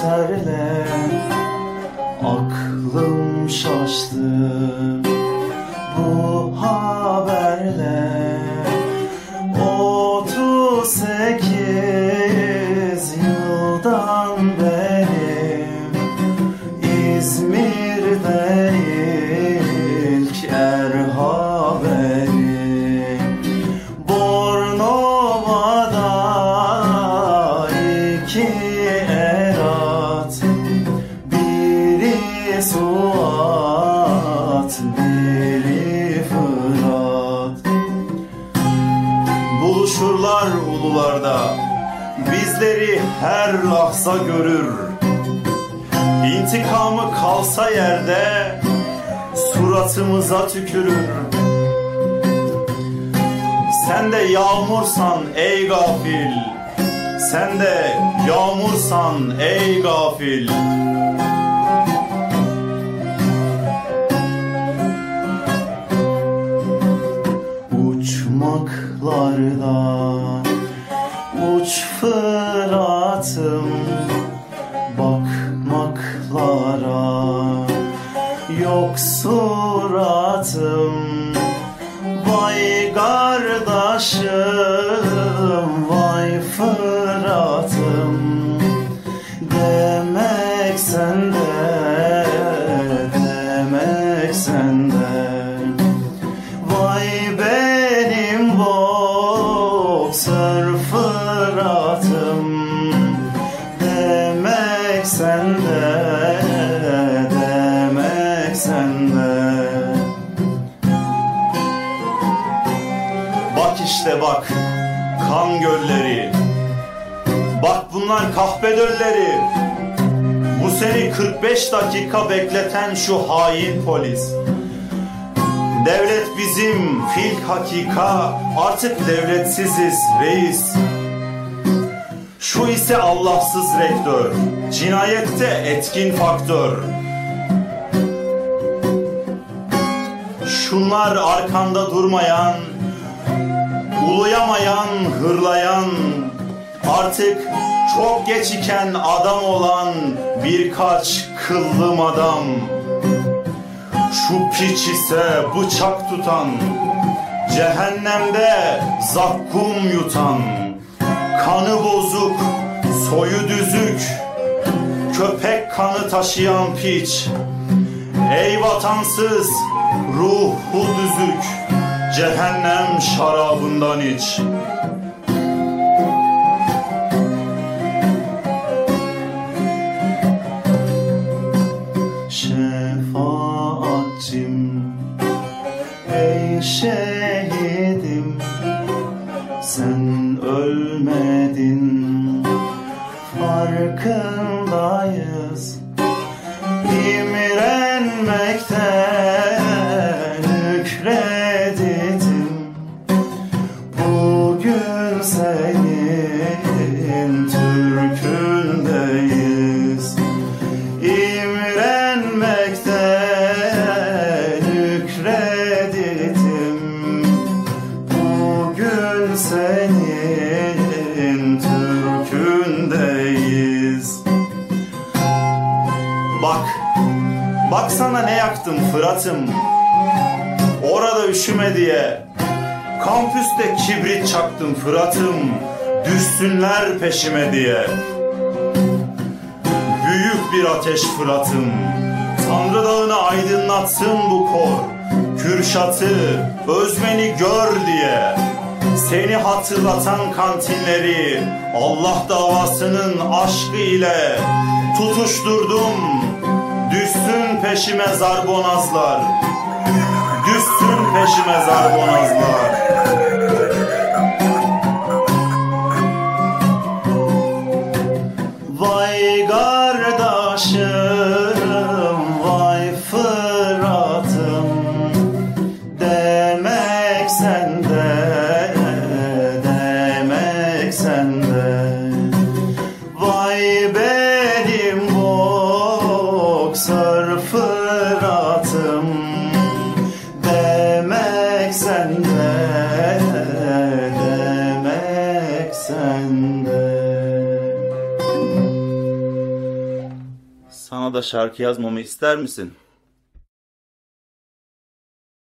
terle Aklım şaştı. Suat, biri Fırat. Buluşurlar ulularda Bizleri her lahza görür. İntikamı kalsa yerde Suratımıza tükürür. Sen de yağmursan ey gafil Sen de yağmursan ey gafil Uçmaklarda uç Fırat'ım Bakmaklara yok suratım. Vay kardeşim, vay Fırat'ım. Demek sende, boksör Fırat'ım Demek sende, demek sende. Bak işte bak, kan gölleri. Bak bunlar kahpe dölleri Bu seni 45 dakika bekleten şu hain polis Devlet bizim fil hakika. Artık devletsiziz reis. Şu ise Allahsız rektör. Cinayette etkin faktör. Şunlar arkanda durmayan Uluyamayan, hırlayan Artık çok geç iken adam olan Birkaç kıllım adam şu piç ise bıçak tutan Cehennemde zakkum yutan. Kanı bozuk, soyu düzük Köpek kanı taşıyan piç. Ey vatansız, ruhu düzük Cehennem şarabından iç şehidim Sen ölmedin. Farkındayız. İmrenmekten senin Türk'ündeyiz. Bak, baksana ne yaktım Fırat'ım. Orada üşüme diye Kampüste kibrit çaktım Fırat'ım. Düşsünler peşime diye. Büyük bir ateş Fırat'ım. Tanrı dağını aydınlatsın bu kor. Kürşat'ı, Özmen'i gör diye Seni hatırlatan kantinleri Allah davasının aşkı ile Tutuşturdum. Düşsün peşime zarbonazlar. Düşsün peşime zarbonazlar Sana da şarkı yazmamı ister misin?